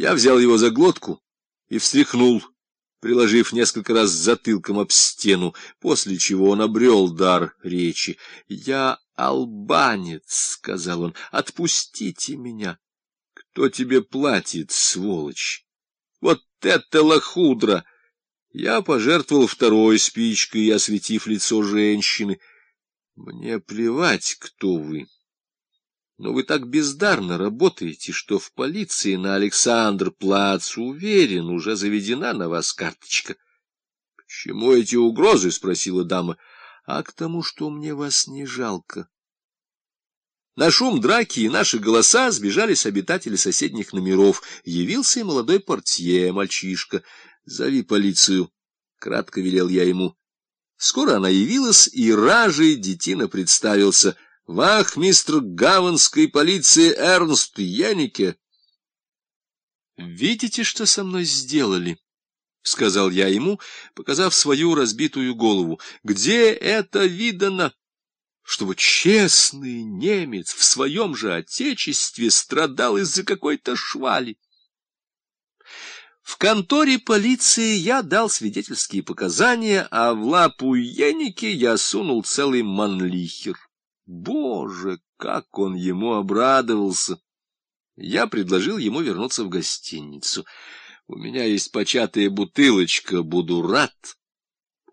Я взял его за глотку и встряхнул, приложив несколько раз затылком об стену, после чего он обрел дар речи. «Я албанец», — сказал он, — «отпустите меня». «Кто тебе платит, сволочь?» «Вот это лохудра!» Я пожертвовал второй спичкой, осветив лицо женщины. «Мне плевать, кто вы». Но вы так бездарно работаете, что в полиции на Александр Плац, уверен, уже заведена на вас карточка. — Почему эти угрозы? — спросила дама. — А к тому, что мне вас не жалко. На шум драки и наши голоса сбежались обитатели соседних номеров. Явился и молодой портье, мальчишка. — Зови полицию, — кратко велел я ему. Скоро она явилась, и ражей детина представился — Вахмистр гаванской полиции Эрнст Янике. «Видите, что со мной сделали?» — сказал я ему, показав свою разбитую голову. «Где это видано?» чтобы честный немец в своем же отечестве страдал из-за какой-то швали. В конторе полиции я дал свидетельские показания, а в лапу Еники я сунул целый манлихер. Боже, как он ему обрадовался! Я предложил ему вернуться в гостиницу. У меня есть початая бутылочка, буду рад.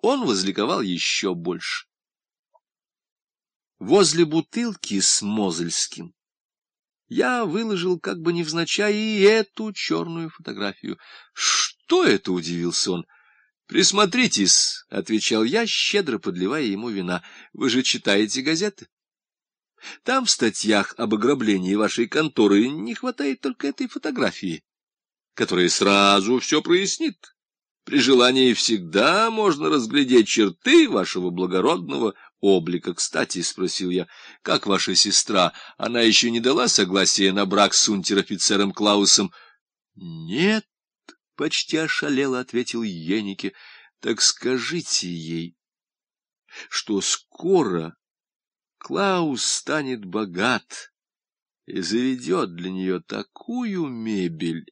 Он возликовал еще больше. Возле бутылки с Мозельским я выложил как бы невзначай и эту черную фотографию. Что это, удивился он. Присмотритесь, — отвечал я, щедро подливая ему вина. Вы же читаете газеты? Там в статьях об ограблении вашей конторы не хватает только этой фотографии, которая сразу все прояснит. При желании всегда можно разглядеть черты вашего благородного облика. Кстати, — спросил я, — как ваша сестра? Она еще не дала согласия на брак с унтер-офицером Клаусом? — Нет, — почти ошалело ответил Енике. — Так скажите ей, что скоро Клаус станет богат и заведет для нее такую мебель,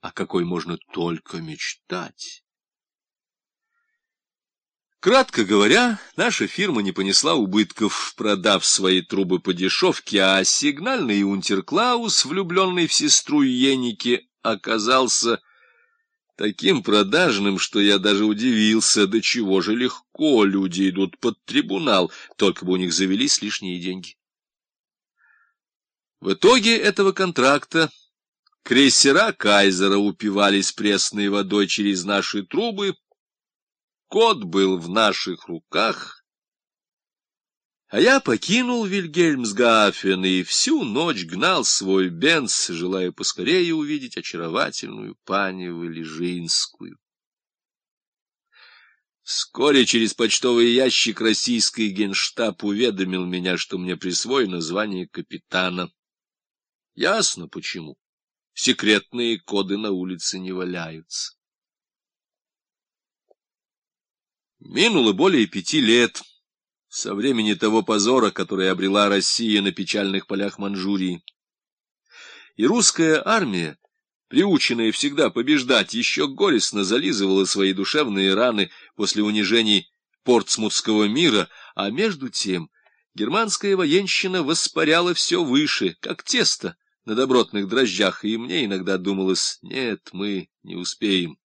о какой можно только мечтать. Кратко говоря, наша фирма не понесла убытков, продав свои трубы по дешевке, а сигнальный унтерклаус, влюбленный в сестру Еники, оказался таким продажным, что я даже удивился, до чего же легко люди идут под трибунал, только бы у них завелись лишние деньги. В итоге этого контракта крейсера Кайзера упивались пресной водой через наши трубы, код был в наших руках, а я покинул Вильгельмсгафен и всю ночь гнал свой бенц, желая поскорее увидеть очаровательную пани Валежинскую. Вскоре через почтовый ящик российский генштаб уведомил меня, что мне присвоено звание капитана. Ясно почему. Секретные коды на улице не валяются. Минуло более пяти лет со времени того позора, который обрела Россия на печальных полях Манчжурии. И русская армия, приученная всегда побеждать, еще горестно зализывала свои душевные раны после унижений портсмутского мира, а между тем германская военщина воспаряла все выше, как тесто на добротных дрожжах, и мне иногда думалось, нет, мы не успеем.